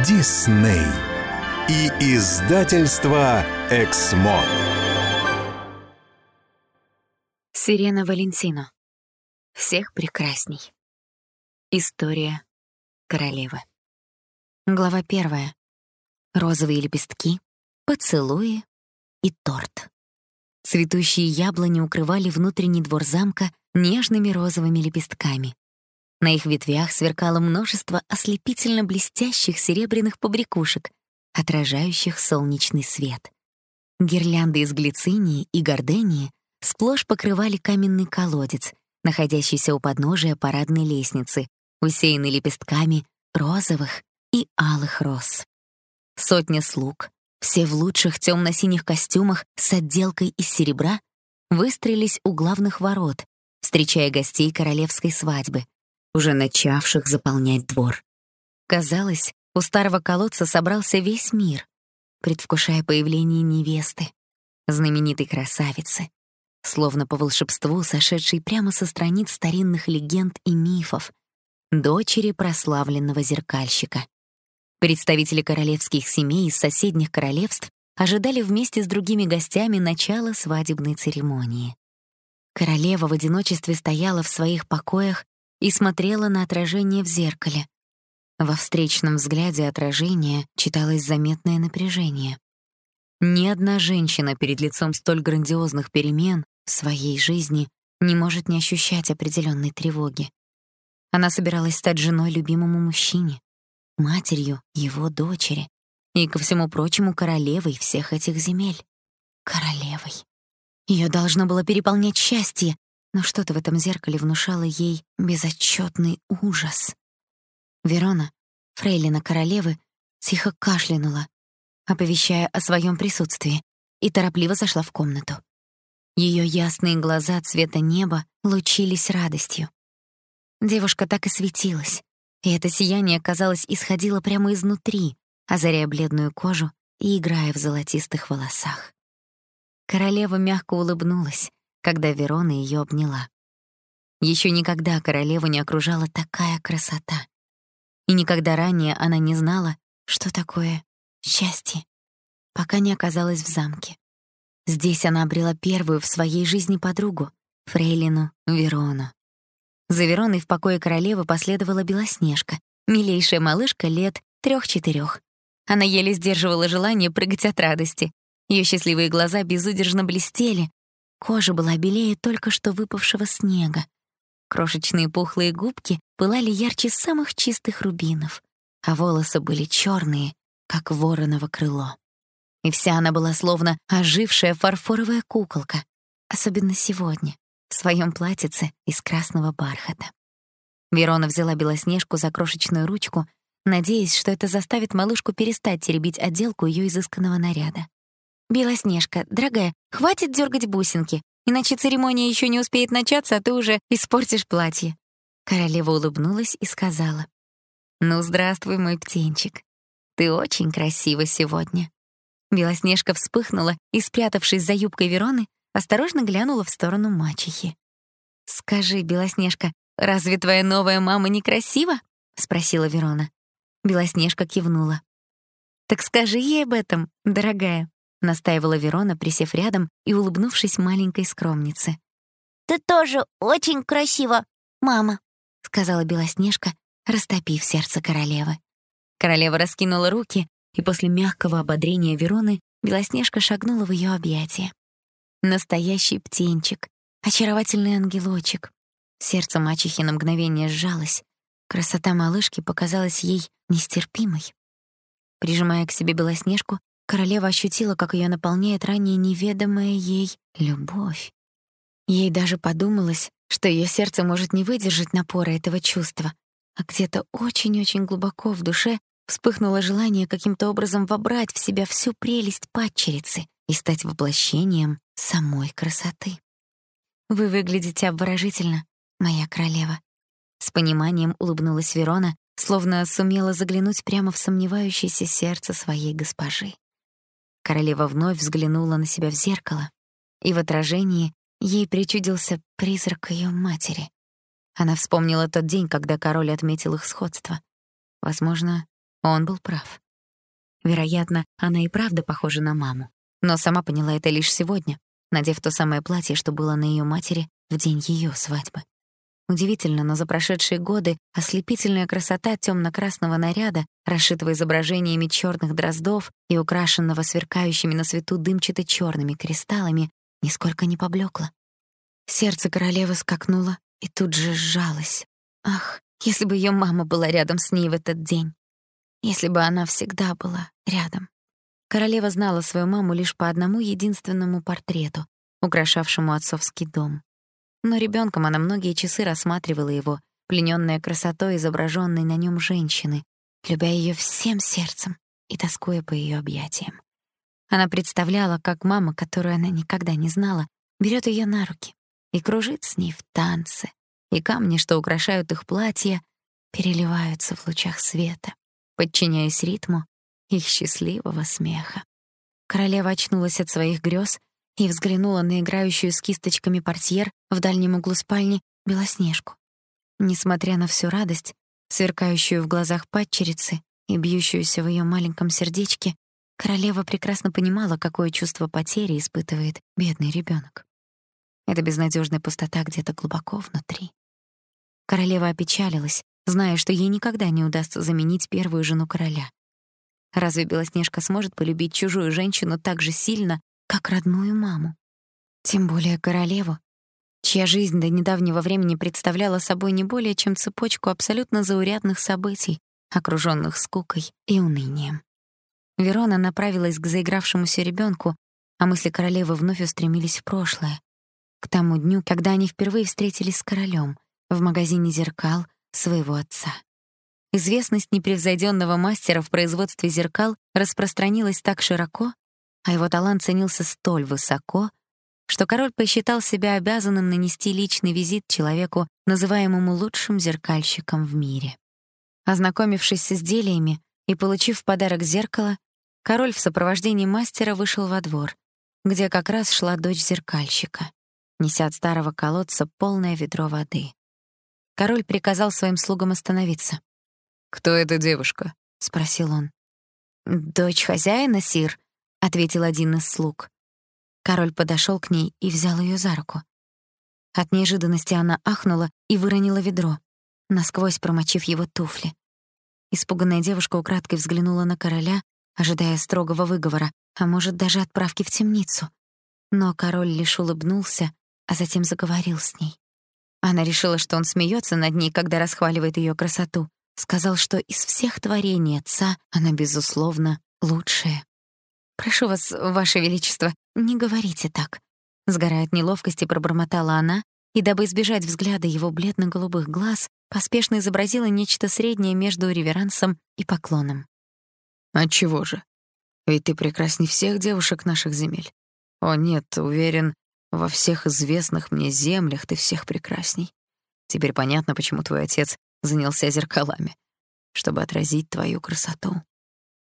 Дисней и издательство Эксмо. Сирена Валентино. Всех прекрасней. История королевы. Глава первая. Розовые лепестки, поцелуи и торт. Цветущие яблони укрывали внутренний двор замка нежными розовыми лепестками. На их ветвях сверкало множество ослепительно блестящих серебряных побрякушек, отражающих солнечный свет. Гирлянды из глицинии и гордении сплошь покрывали каменный колодец, находящийся у подножия парадной лестницы, усеянный лепестками розовых и алых роз. Сотня слуг, все в лучших темно-синих костюмах с отделкой из серебра, выстроились у главных ворот, встречая гостей королевской свадьбы, уже начавших заполнять двор. Казалось, у старого колодца собрался весь мир, предвкушая появление невесты, знаменитой красавицы, словно по волшебству сошедшей прямо со страниц старинных легенд и мифов, дочери прославленного зеркальщика. Представители королевских семей из соседних королевств ожидали вместе с другими гостями начала свадебной церемонии. Королева в одиночестве стояла в своих покоях и смотрела на отражение в зеркале. Во встречном взгляде отражения читалось заметное напряжение. Ни одна женщина перед лицом столь грандиозных перемен в своей жизни не может не ощущать определенной тревоги. Она собиралась стать женой любимому мужчине, матерью его дочери и, ко всему прочему, королевой всех этих земель. Королевой. Ее должно было переполнять счастье, но что-то в этом зеркале внушало ей безотчетный ужас. Верона, фрейлина королевы, тихо кашлянула, оповещая о своем присутствии, и торопливо зашла в комнату. Ее ясные глаза цвета неба лучились радостью. Девушка так и светилась, и это сияние, казалось, исходило прямо изнутри, озаряя бледную кожу и играя в золотистых волосах. Королева мягко улыбнулась, когда Верона ее обняла. Еще никогда королеву не окружала такая красота. И никогда ранее она не знала, что такое счастье, пока не оказалась в замке. Здесь она обрела первую в своей жизни подругу, фрейлину Верону. За Вероной в покое королевы последовала Белоснежка, милейшая малышка лет трех-четырех. Она еле сдерживала желание прыгать от радости. Ее счастливые глаза безудержно блестели, Кожа была белее только что выпавшего снега. Крошечные пухлые губки пылали ярче самых чистых рубинов, а волосы были черные, как вороново крыло. И вся она была словно ожившая фарфоровая куколка, особенно сегодня, в своем платьице из красного бархата. Верона взяла Белоснежку за крошечную ручку, надеясь, что это заставит малышку перестать теребить отделку ее изысканного наряда. «Белоснежка, дорогая, хватит дергать бусинки, иначе церемония еще не успеет начаться, а ты уже испортишь платье». Королева улыбнулась и сказала. «Ну, здравствуй, мой птенчик. Ты очень красива сегодня». Белоснежка вспыхнула и, спрятавшись за юбкой Вероны, осторожно глянула в сторону мачехи. «Скажи, Белоснежка, разве твоя новая мама некрасива?» — спросила Верона. Белоснежка кивнула. «Так скажи ей об этом, дорогая», настаивала Верона, присев рядом и улыбнувшись маленькой скромнице. «Ты тоже очень красива, мама», — сказала Белоснежка, растопив сердце королевы. Королева раскинула руки, и после мягкого ободрения Вероны Белоснежка шагнула в ее объятия. Настоящий птенчик, очаровательный ангелочек. Сердце мачехи на мгновение сжалось. Красота малышки показалась ей нестерпимой. Прижимая к себе Белоснежку, Королева ощутила, как ее наполняет ранее неведомая ей любовь. Ей даже подумалось, что ее сердце может не выдержать напора этого чувства, а где-то очень-очень глубоко в душе вспыхнуло желание каким-то образом вобрать в себя всю прелесть падчерицы и стать воплощением самой красоты. «Вы выглядите обворожительно, моя королева», — с пониманием улыбнулась Верона, словно сумела заглянуть прямо в сомневающееся сердце своей госпожи. Королева вновь взглянула на себя в зеркало, и в отражении ей причудился призрак ее матери. Она вспомнила тот день, когда король отметил их сходство. Возможно, Он был прав. Вероятно, она и правда похожа на маму, но сама поняла это лишь сегодня, надев то самое платье, что было на ее матери в день ее свадьбы. Удивительно, но за прошедшие годы ослепительная красота темно-красного наряда, расшитого изображениями черных дроздов и украшенного сверкающими на свету дымчато черными кристаллами, нисколько не поблекла. Сердце королевы скакнуло и тут же сжалось. Ах, если бы ее мама была рядом с ней в этот день. Если бы она всегда была рядом. Королева знала свою маму лишь по одному единственному портрету, украшавшему отцовский дом. Но ребенком она многие часы рассматривала его, плененная красотой изображенной на нем женщины, любя ее всем сердцем и тоскуя по ее объятиям. Она представляла, как мама, которую она никогда не знала, берет ее на руки и кружит с ней в танце, и камни, что украшают их платья, переливаются в лучах света, подчиняясь ритму их счастливого смеха. Королева очнулась от своих грез и взглянула на играющую с кисточками портьер в дальнем углу спальни Белоснежку. Несмотря на всю радость, сверкающую в глазах падчерицы и бьющуюся в ее маленьком сердечке, королева прекрасно понимала, какое чувство потери испытывает бедный ребенок. Это безнадежная пустота где-то глубоко внутри. Королева опечалилась, зная, что ей никогда не удастся заменить первую жену короля. Разве Белоснежка сможет полюбить чужую женщину так же сильно, как родную маму. Тем более королеву, чья жизнь до недавнего времени представляла собой не более чем цепочку абсолютно заурядных событий, окружённых скукой и унынием. Верона направилась к заигравшемуся ребёнку, а мысли королевы вновь устремились в прошлое, к тому дню, когда они впервые встретились с королем в магазине зеркал своего отца. Известность непревзойденного мастера в производстве зеркал распространилась так широко, а его талант ценился столь высоко, что король посчитал себя обязанным нанести личный визит человеку, называемому лучшим зеркальщиком в мире. Ознакомившись с изделиями и получив в подарок зеркало, король в сопровождении мастера вышел во двор, где как раз шла дочь зеркальщика, неся от старого колодца полное ведро воды. Король приказал своим слугам остановиться. «Кто эта девушка?» — спросил он. «Дочь хозяина, сир», ответил один из слуг. Король подошел к ней и взял ее за руку. От неожиданности она ахнула и выронила ведро, насквозь промочив его туфли. Испуганная девушка украдкой взглянула на короля, ожидая строгого выговора, а может, даже отправки в темницу. Но король лишь улыбнулся, а затем заговорил с ней. Она решила, что он смеется над ней, когда расхваливает ее красоту. Сказал, что из всех творений отца она, безусловно, лучшая. «Прошу вас, ваше величество, не говорите так». Сгорая от неловкости, пробормотала она, и, дабы избежать взгляда его бледно-голубых глаз, поспешно изобразила нечто среднее между реверансом и поклоном. «Отчего же? Ведь ты прекрасней всех девушек наших земель. О нет, уверен, во всех известных мне землях ты всех прекрасней. Теперь понятно, почему твой отец занялся зеркалами, чтобы отразить твою красоту.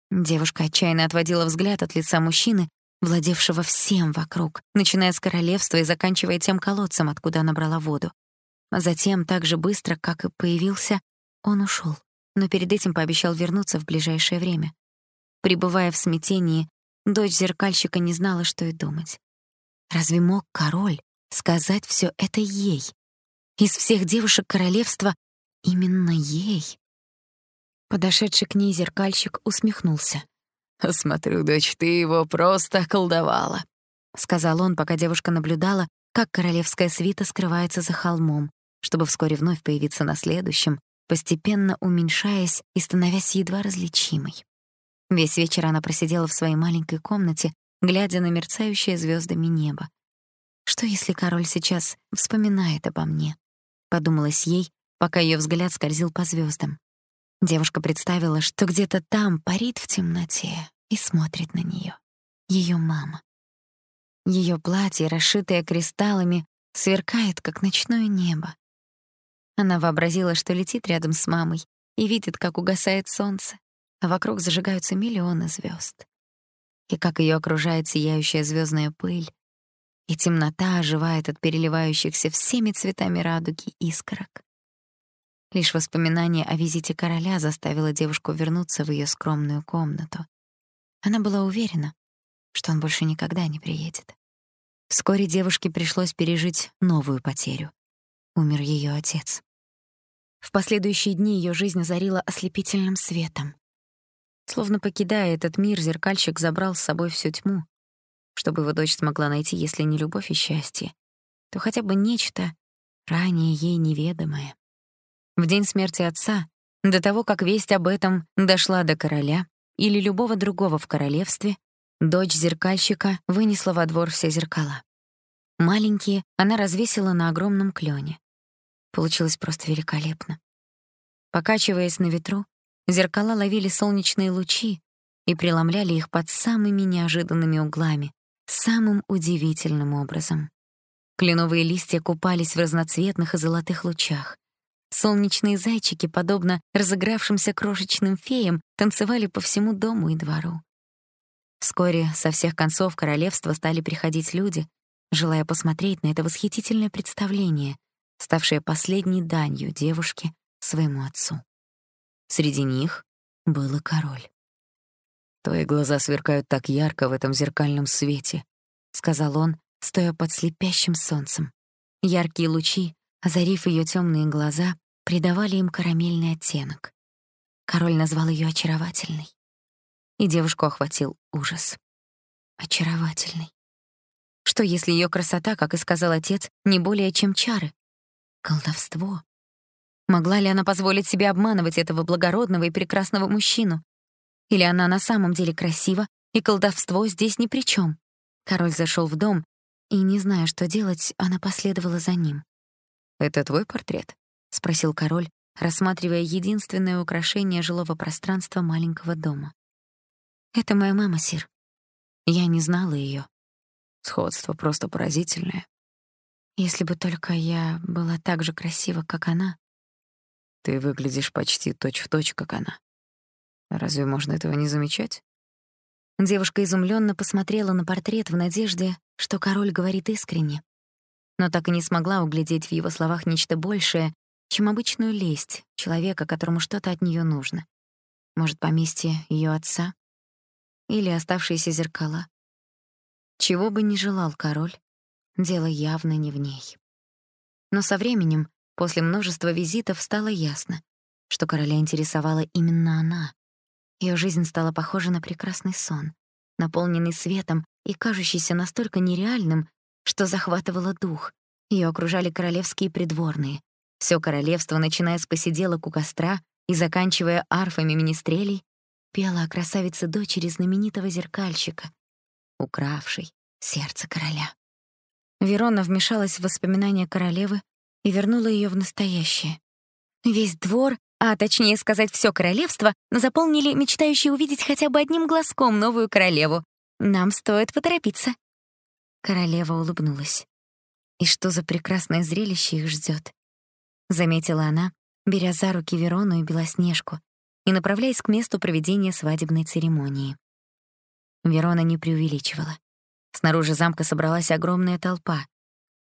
Девушка отчаянно отводила взгляд от лица мужчины, владевшего всем вокруг, начиная с королевства и заканчивая тем колодцем, откуда она брала воду. А затем, так же быстро, как и появился, он ушел, но перед этим пообещал вернуться в ближайшее время. Пребывая в смятении, дочь зеркальщика не знала, что и думать. Разве мог король сказать все это ей? Из всех девушек королевства именно ей? Подошедший к ней зеркальщик усмехнулся. «Смотрю, дочь, ты его просто околдовала», — сказал он, пока девушка наблюдала, как королевская свита скрывается за холмом, чтобы вскоре вновь появиться на следующем, постепенно уменьшаясь и становясь едва различимой. Весь вечер она просидела в своей маленькой комнате, глядя на мерцающее звездами небо. «Что, если король сейчас вспоминает обо мне?» — подумалось ей, пока ее взгляд скользил по звездам. Девушка представила, что где-то там парит в темноте и смотрит на нее. Ее мама. Ее платье, расшитое кристаллами, сверкает, как ночное небо. Она вообразила, что летит рядом с мамой и видит, как угасает солнце, а вокруг зажигаются миллионы звезд. И как ее окружает сияющая звездная пыль, и темнота оживает от переливающихся всеми цветами радуги искорок. Лишь воспоминание о визите короля заставило девушку вернуться в ее скромную комнату. Она была уверена, что он больше никогда не приедет. Вскоре девушке пришлось пережить новую потерю. Умер ее отец. В последующие дни ее жизнь озарила ослепительным светом. Словно покидая этот мир, зеркальщик забрал с собой всю тьму, чтобы его дочь смогла найти, если не любовь и счастье, то хотя бы нечто ранее ей неведомое. В день смерти отца, до того, как весть об этом дошла до короля или любого другого в королевстве, дочь зеркальщика вынесла во двор все зеркала. Маленькие она развесила на огромном клёне. Получилось просто великолепно. Покачиваясь на ветру, зеркала ловили солнечные лучи и преломляли их под самыми неожиданными углами, самым удивительным образом. Кленовые листья купались в разноцветных и золотых лучах. Солнечные зайчики, подобно разыгравшимся крошечным феям, танцевали по всему дому и двору. Вскоре со всех концов королевства стали приходить люди, желая посмотреть на это восхитительное представление, ставшее последней данью девушке своему отцу. Среди них был и король. «Твои глаза сверкают так ярко в этом зеркальном свете», — сказал он, стоя под слепящим солнцем. Яркие лучи Озарив ее темные глаза, придавали им карамельный оттенок. Король назвал ее очаровательной. И девушку охватил ужас. Очаровательной. Что если ее красота, как и сказал отец, не более чем чары? Колдовство. Могла ли она позволить себе обманывать этого благородного и прекрасного мужчину? Или она на самом деле красива, и колдовство здесь ни при чем? Король зашел в дом, и, не зная, что делать, она последовала за ним. «Это твой портрет?» — спросил король, рассматривая единственное украшение жилого пространства маленького дома. «Это моя мама, сир. Я не знала ее. Сходство просто поразительное. Если бы только я была так же красива, как она. Ты выглядишь почти точь-в-точь, точь, как она. Разве можно этого не замечать? Девушка изумленно посмотрела на портрет в надежде, что король говорит искренне но так и не смогла углядеть в его словах нечто большее, чем обычную лесть человека, которому что-то от нее нужно. Может, поместье ее отца? Или оставшиеся зеркала? Чего бы ни желал король, дело явно не в ней. Но со временем, после множества визитов, стало ясно, что короля интересовала именно она. Ее жизнь стала похожа на прекрасный сон, наполненный светом и кажущийся настолько нереальным, что захватывало дух. Ее окружали королевские придворные. Все королевство, начиная с посиделок у костра и заканчивая арфами министрелей, пела о красавице дочери знаменитого зеркальщика, укравшей сердце короля. Верона вмешалась в воспоминания королевы и вернула ее в настоящее. Весь двор, а точнее сказать, все королевство, заполнили мечтающие увидеть хотя бы одним глазком новую королеву. Нам стоит поторопиться. Королева улыбнулась. И что за прекрасное зрелище их ждет, заметила она, беря за руки Верону и Белоснежку и направляясь к месту проведения свадебной церемонии. Верона не преувеличивала. Снаружи замка собралась огромная толпа.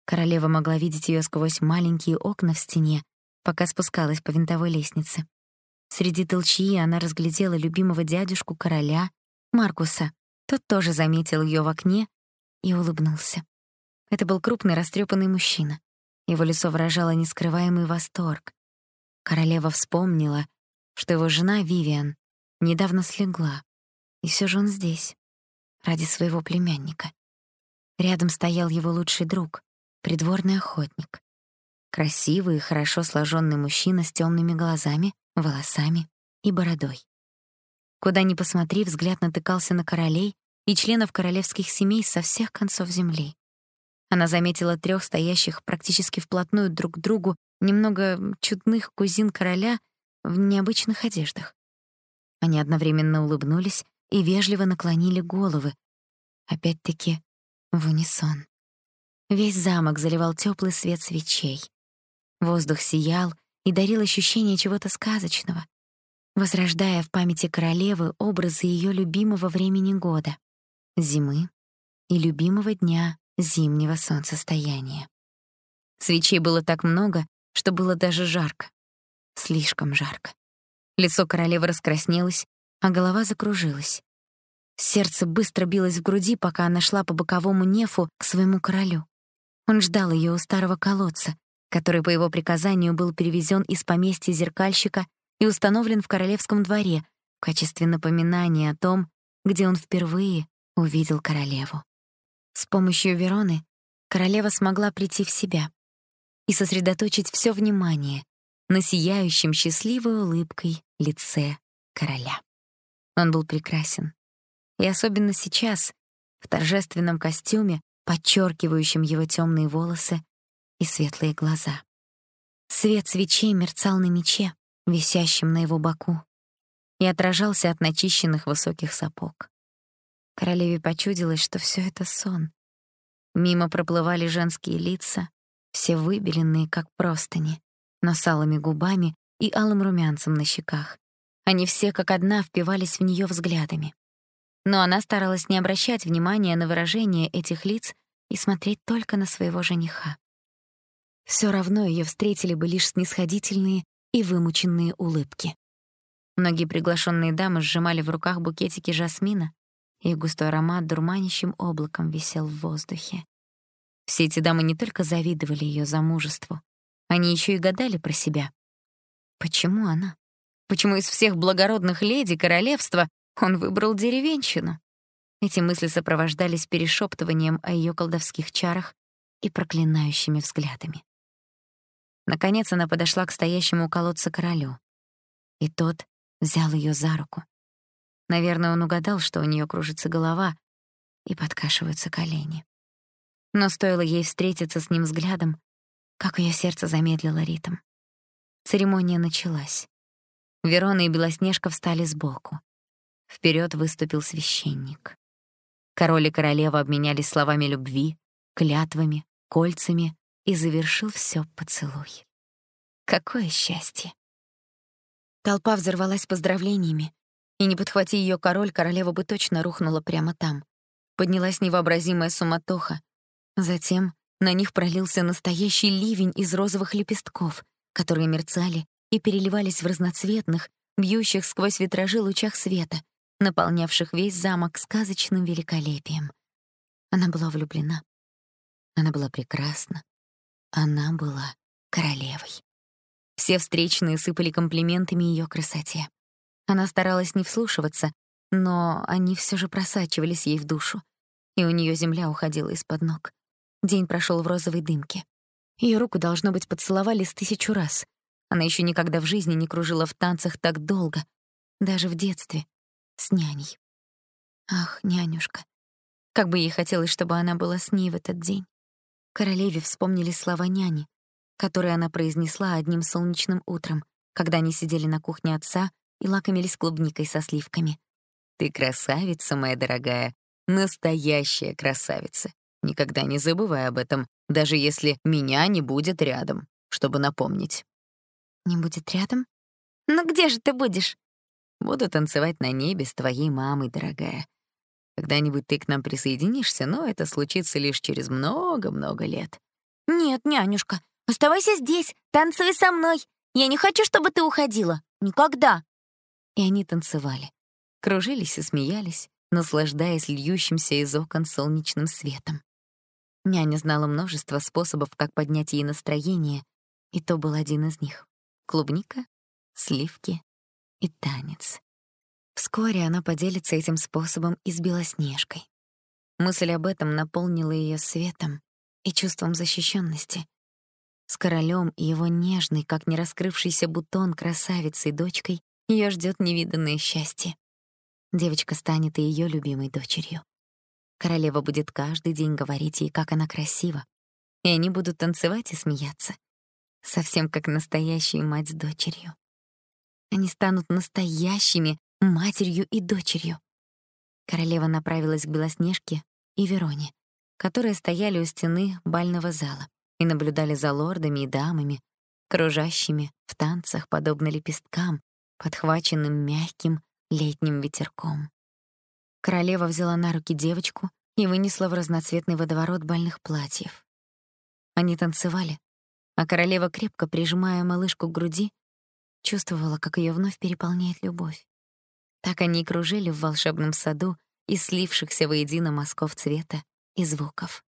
Королева могла видеть ее сквозь маленькие окна в стене, пока спускалась по винтовой лестнице. Среди толчьи она разглядела любимого дядюшку короля, Маркуса. Тот тоже заметил ее в окне и улыбнулся. Это был крупный растрепанный мужчина. Его лицо выражало нескрываемый восторг. Королева вспомнила, что его жена Вивиан недавно слегла, и все же он здесь, ради своего племянника. Рядом стоял его лучший друг, придворный охотник. Красивый и хорошо сложенный мужчина с темными глазами, волосами и бородой. Куда ни посмотри, взгляд натыкался на королей и членов королевских семей со всех концов земли. Она заметила трех стоящих практически вплотную друг к другу немного чудных кузин короля в необычных одеждах. Они одновременно улыбнулись и вежливо наклонили головы, опять-таки в унисон. Весь замок заливал теплый свет свечей. Воздух сиял и дарил ощущение чего-то сказочного, возрождая в памяти королевы образы ее любимого времени года зимы и любимого дня зимнего солнцестояния. Свечей было так много, что было даже жарко. Слишком жарко. Лицо королевы раскраснелось, а голова закружилась. Сердце быстро билось в груди, пока она шла по боковому нефу к своему королю. Он ждал ее у старого колодца, который по его приказанию был перевезен из поместья зеркальщика и установлен в королевском дворе в качестве напоминания о том, где он впервые увидел королеву. С помощью Вероны королева смогла прийти в себя и сосредоточить все внимание на сияющем счастливой улыбкой лице короля. Он был прекрасен. И особенно сейчас, в торжественном костюме, подчеркивающем его темные волосы и светлые глаза. Свет свечей мерцал на мече, висящем на его боку, и отражался от начищенных высоких сапог. Королеве почудилось, что все это сон. Мимо проплывали женские лица, все выбеленные, как простыни, но с алыми губами и алым румянцем на щеках. Они все как одна впивались в нее взглядами. Но она старалась не обращать внимания на выражение этих лиц и смотреть только на своего жениха. Все равно ее встретили бы лишь снисходительные и вымученные улыбки. Многие приглашенные дамы сжимали в руках букетики жасмина, и густой аромат дурманящим облаком висел в воздухе. Все эти дамы не только завидовали ее замужеству, они еще и гадали про себя. Почему она? Почему из всех благородных леди королевства он выбрал деревенщину? Эти мысли сопровождались перешептыванием о ее колдовских чарах и проклинающими взглядами. Наконец она подошла к стоящему у колодца королю, и тот взял ее за руку. Наверное, он угадал, что у нее кружится голова и подкашиваются колени. Но стоило ей встретиться с ним взглядом, как ее сердце замедлило ритм. Церемония началась. Верона и Белоснежка встали сбоку. Вперед выступил священник. Король и королева обменялись словами любви, клятвами, кольцами и завершил все поцелуй. Какое счастье! Толпа взорвалась поздравлениями, и не подхвати ее король, королева бы точно рухнула прямо там. Поднялась невообразимая суматоха. Затем на них пролился настоящий ливень из розовых лепестков, которые мерцали и переливались в разноцветных, бьющих сквозь витражи лучах света, наполнявших весь замок сказочным великолепием. Она была влюблена. Она была прекрасна. Она была королевой. Все встречные сыпали комплиментами ее красоте. Она старалась не вслушиваться, но они все же просачивались ей в душу, и у нее земля уходила из-под ног. День прошел в розовой дымке. Ее руку, должно быть, поцеловали с тысячу раз. Она еще никогда в жизни не кружила в танцах так долго, даже в детстве, с няней. Ах, нянюшка. Как бы ей хотелось, чтобы она была с ней в этот день. Королеве вспомнили слова няни, которые она произнесла одним солнечным утром, когда они сидели на кухне отца и лакомились клубникой со сливками. «Ты красавица, моя дорогая, настоящая красавица. Никогда не забывай об этом, даже если меня не будет рядом, чтобы напомнить. Не будет рядом? Ну где же ты будешь? Буду танцевать на небе с твоей мамой, дорогая. Когда-нибудь ты к нам присоединишься, но это случится лишь через много-много лет. Нет, нянюшка, оставайся здесь, танцуй со мной. Я не хочу, чтобы ты уходила. Никогда. И они танцевали, кружились и смеялись, наслаждаясь льющимся из окон солнечным светом. Няня знала множество способов, как поднять ей настроение, и то был один из них — клубника, сливки и танец. Вскоре она поделится этим способом и с Белоснежкой. Мысль об этом наполнила ее светом и чувством защищенности. С королем и его нежной, как не раскрывшийся бутон красавицей дочкой ее ждет невиданное счастье. Девочка станет и ее любимой дочерью. Королева будет каждый день говорить ей, как она красива, и они будут танцевать и смеяться, совсем как настоящая мать с дочерью. Они станут настоящими матерью и дочерью. Королева направилась к Белоснежке и Вероне, которые стояли у стены бального зала и наблюдали за лордами и дамами, кружащими в танцах, подобно лепесткам, подхваченным мягким летним ветерком. Королева взяла на руки девочку и вынесла в разноцветный водоворот бальных платьев. Они танцевали, а королева, крепко прижимая малышку к груди, чувствовала, как ее вновь переполняет любовь. Так они и кружили в волшебном саду из слившихся воедино мазков цвета и звуков.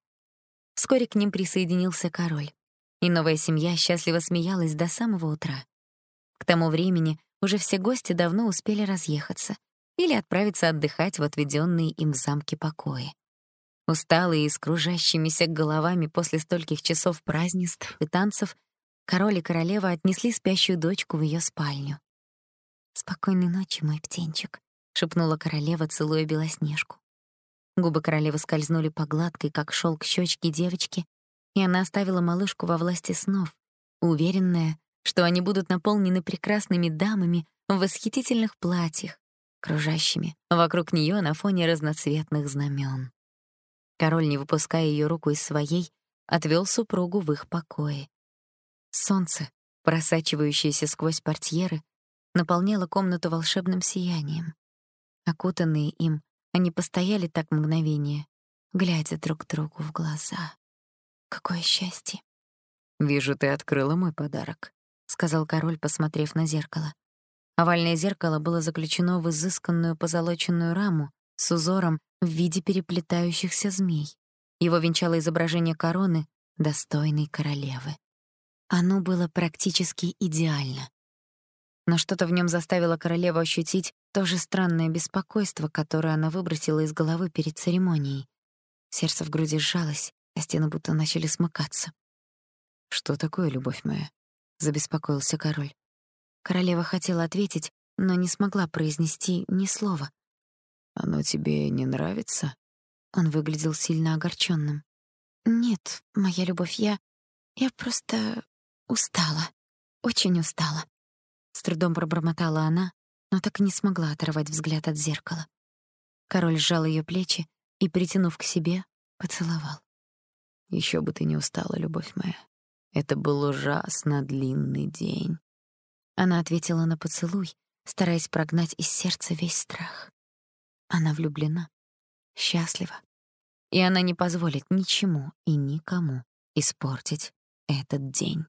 Вскоре к ним присоединился король, и новая семья счастливо смеялась до самого утра. К тому времени уже все гости давно успели разъехаться или отправиться отдыхать в отведенные им в замке покои. Усталые и с кружащимися головами после стольких часов празднеств и танцев, король и королева отнесли спящую дочку в ее спальню. «Спокойной ночи, мой птенчик», — шепнула королева, целуя Белоснежку. Губы королевы скользнули по гладкой, как шелк щечки девочки, и она оставила малышку во власти снов, уверенная, что они будут наполнены прекрасными дамами в восхитительных платьях, кружащими вокруг нее на фоне разноцветных знамен. Король, не выпуская ее руку из своей, отвел супругу в их покое. Солнце, просачивающееся сквозь портьеры, наполняло комнату волшебным сиянием. Окутанные им, они постояли так мгновение, глядя друг другу в глаза. Какое счастье! «Вижу, ты открыла мой подарок», — сказал король, посмотрев на зеркало. Овальное зеркало было заключено в изысканную позолоченную раму с узором в виде переплетающихся змей. Его венчало изображение короны, достойной королевы. Оно было практически идеально. Но что-то в нем заставило королеву ощутить то же странное беспокойство, которое она выбросила из головы перед церемонией. Сердце в груди сжалось, а стены будто начали смыкаться. «Что такое, любовь моя?» — забеспокоился король. Королева хотела ответить, но не смогла произнести ни слова. «Оно тебе не нравится?» Он выглядел сильно огорченным. «Нет, моя любовь, я... я просто устала. Очень устала». С трудом пробормотала она, но так и не смогла оторвать взгляд от зеркала. Король сжал ее плечи и, притянув к себе, поцеловал. Еще бы ты не устала, любовь моя. Это был ужасно длинный день. Она ответила на поцелуй, стараясь прогнать из сердца весь страх. Она влюблена, счастлива, и она не позволит ничему и никому испортить этот день.